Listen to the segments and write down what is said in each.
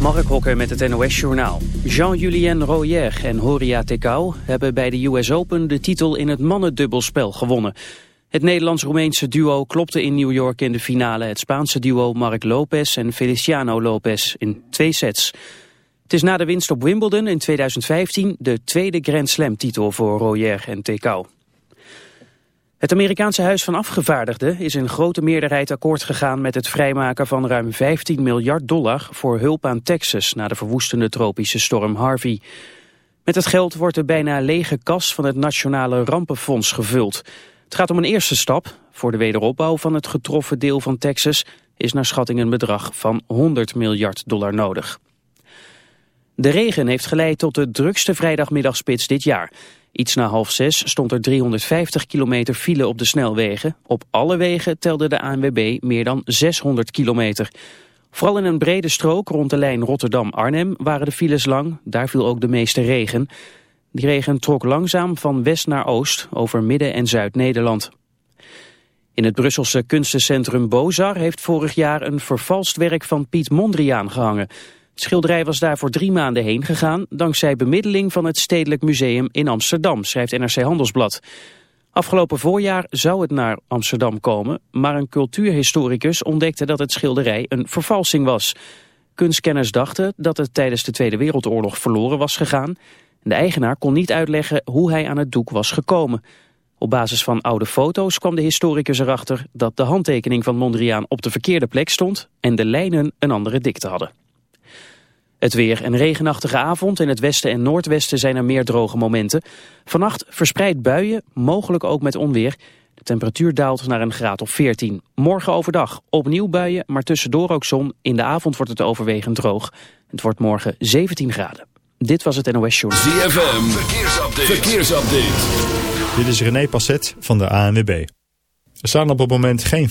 Mark Hokker met het NOS Journaal. Jean-Julien Royer en Horia Tecau hebben bij de US Open de titel in het mannendubbelspel gewonnen. Het Nederlands-Roemeense duo klopte in New York in de finale het Spaanse duo Marc Lopez en Feliciano Lopez in twee sets. Het is na de winst op Wimbledon in 2015 de tweede Grand Slam titel voor Royer en Tecau. Het Amerikaanse Huis van Afgevaardigden is in grote meerderheid akkoord gegaan met het vrijmaken van ruim 15 miljard dollar voor hulp aan Texas na de verwoestende tropische storm Harvey. Met het geld wordt de bijna lege kas van het Nationale Rampenfonds gevuld. Het gaat om een eerste stap. Voor de wederopbouw van het getroffen deel van Texas is naar schatting een bedrag van 100 miljard dollar nodig. De regen heeft geleid tot de drukste vrijdagmiddagspits dit jaar. Iets na half zes stond er 350 kilometer file op de snelwegen. Op alle wegen telde de ANWB meer dan 600 kilometer. Vooral in een brede strook rond de lijn Rotterdam-Arnhem waren de files lang. Daar viel ook de meeste regen. Die regen trok langzaam van west naar oost over Midden- en Zuid-Nederland. In het Brusselse kunstencentrum Bozar heeft vorig jaar een vervalst werk van Piet Mondriaan gehangen. Het schilderij was daar voor drie maanden heen gegaan... dankzij bemiddeling van het Stedelijk Museum in Amsterdam, schrijft NRC Handelsblad. Afgelopen voorjaar zou het naar Amsterdam komen... maar een cultuurhistoricus ontdekte dat het schilderij een vervalsing was. Kunstkenners dachten dat het tijdens de Tweede Wereldoorlog verloren was gegaan... De eigenaar kon niet uitleggen hoe hij aan het doek was gekomen. Op basis van oude foto's kwam de historicus erachter dat de handtekening van Mondriaan op de verkeerde plek stond en de lijnen een andere dikte hadden. Het weer een regenachtige avond. In het westen en noordwesten zijn er meer droge momenten. Vannacht verspreid buien, mogelijk ook met onweer. De temperatuur daalt naar een graad of 14. Morgen overdag opnieuw buien, maar tussendoor ook zon. In de avond wordt het overwegend droog. Het wordt morgen 17 graden. Dit was het NOS Show. ZFM, verkeersupdate. verkeersupdate. Dit is René Passet van de ANWB. Er staan op het moment geen...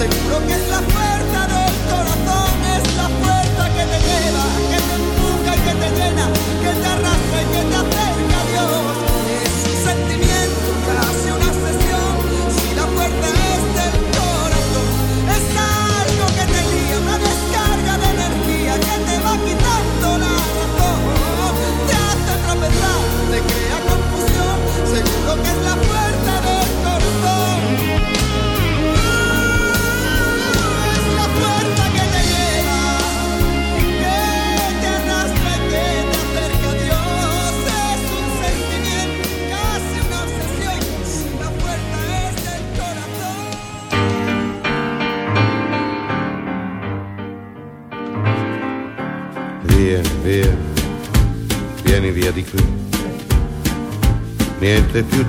Seguro que es la fuerza del corazón, es la fuerza que te lleva, que te empuja y que te llena, que te arrastra y que te acerca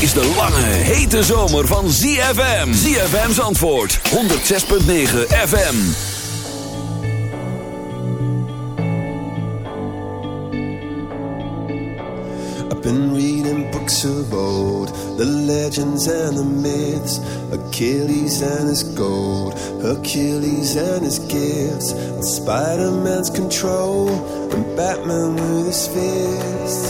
Is de lange, hete zomer van ZFM. ZFM's antwoord, 106.9 FM. I've been reading books of old, the legends and the myths, Achilles and his gold, Hercules and his gifts, Spider-Man's control, and Batman with his fists.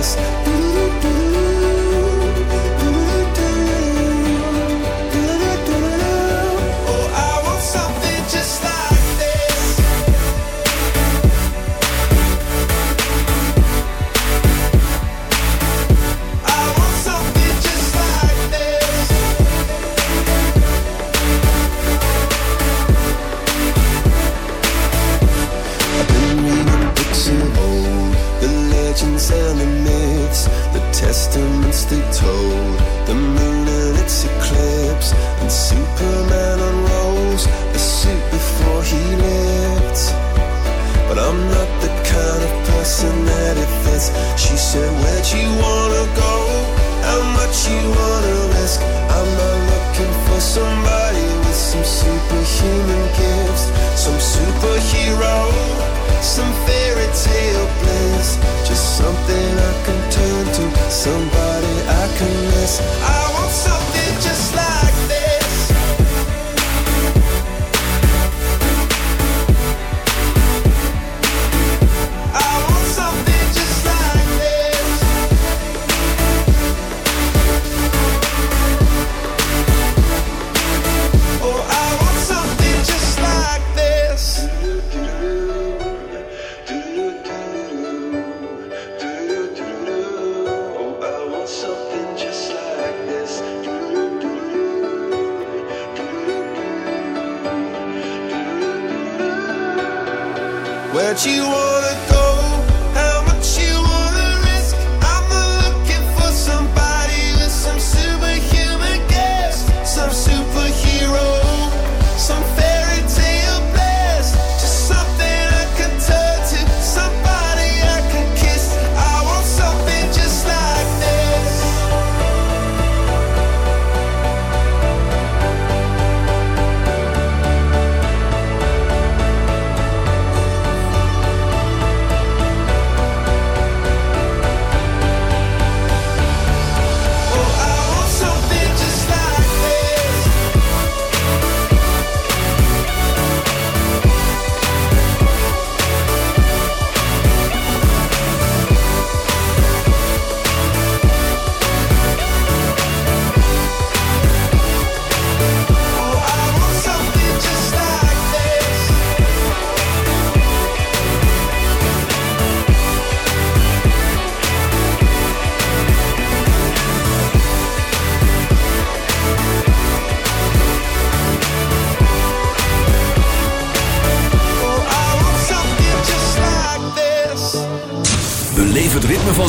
like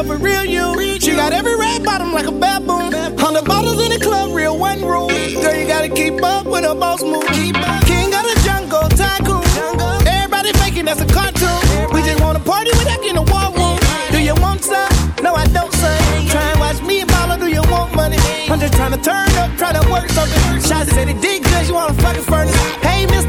Up a real you. She got every red bottom like a baboon. Hundred bottles in the club, real one room. Girl, you gotta keep up with a boss move. King of the jungle, tycoon. Everybody faking that's a cartoon. We just wanna party without getting a war room. Do you want some? No, I don't, son. Try and watch me and mama, do you want money? I'm just trying to turn up, try to work something. Shots said it did good, you wanna fucking furnace. Hey, mister,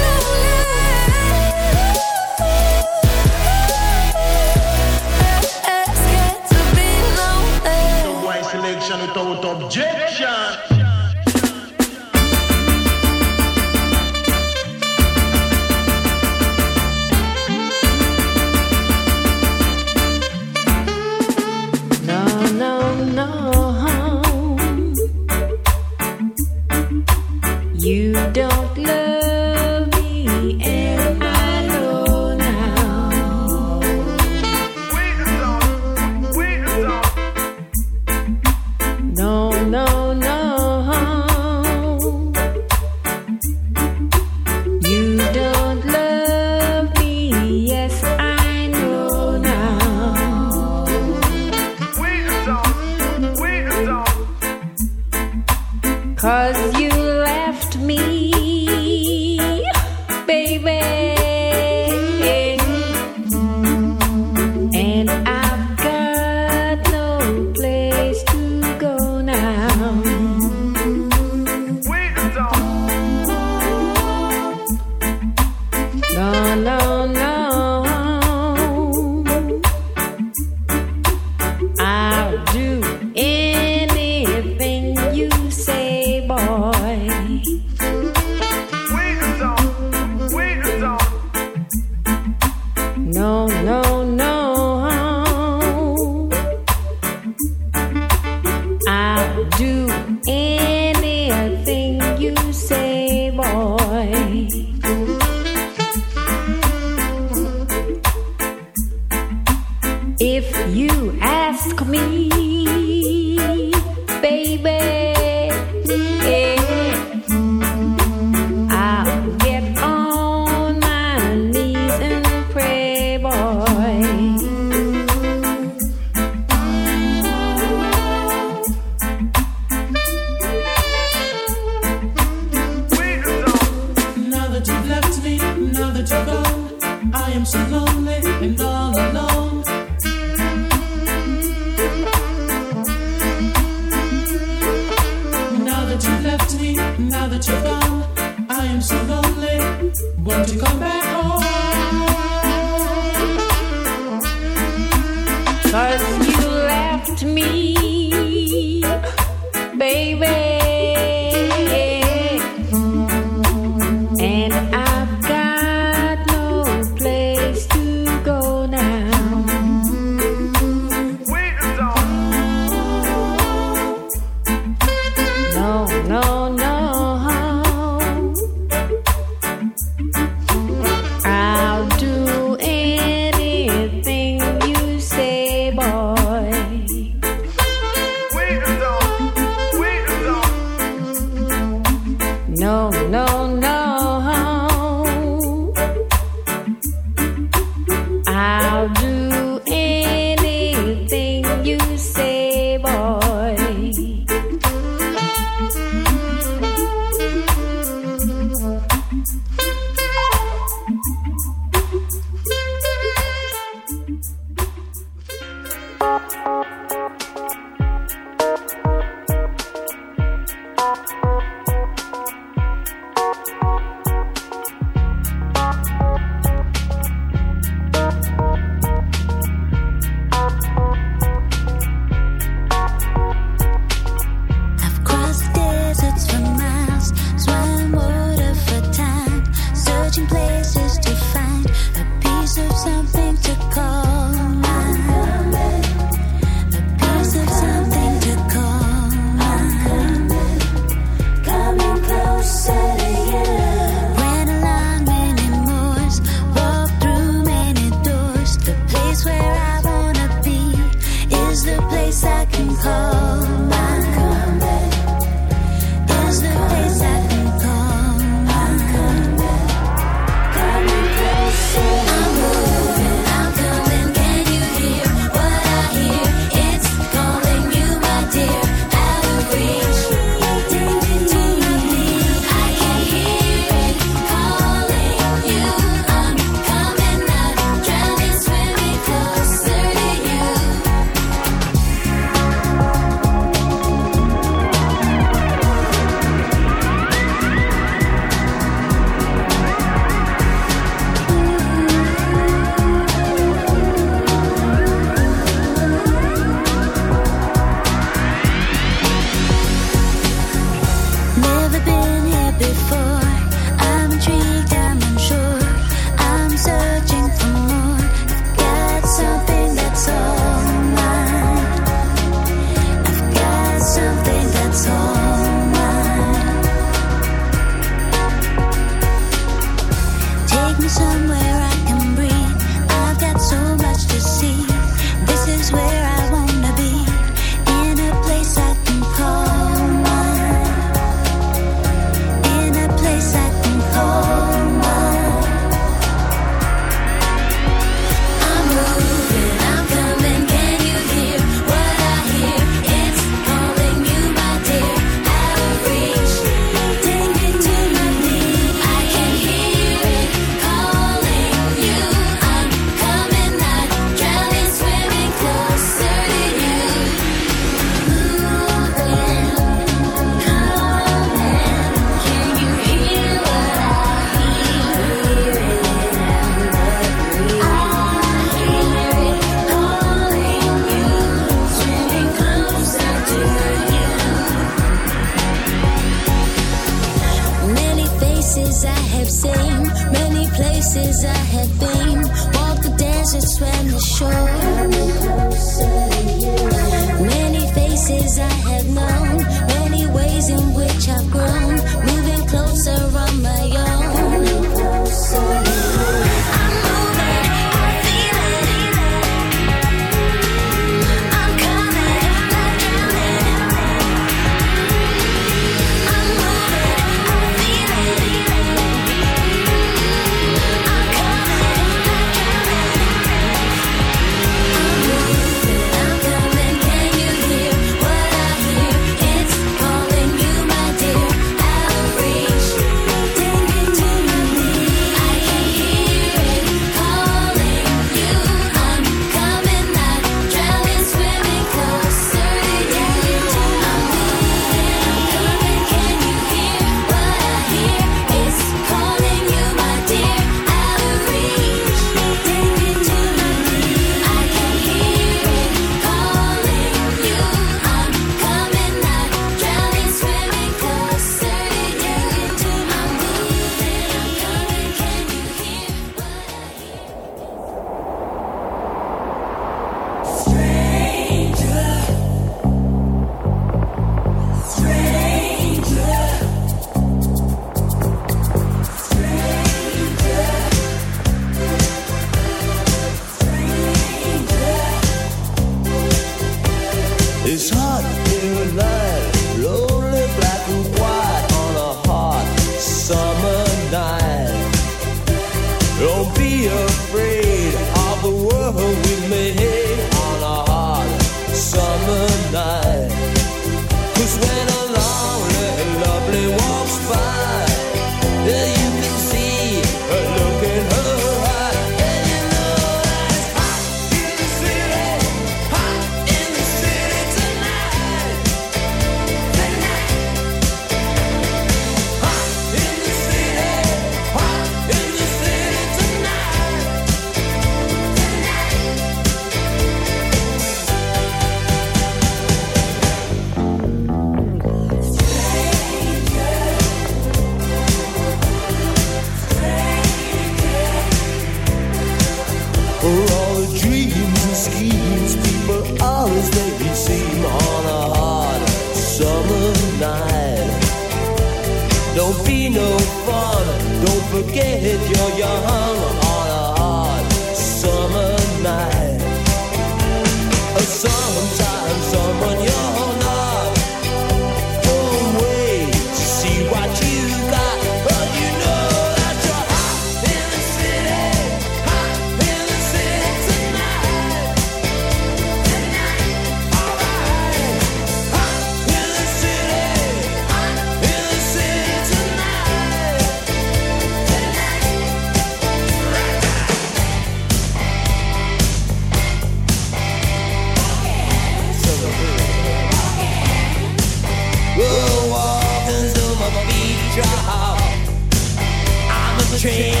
Train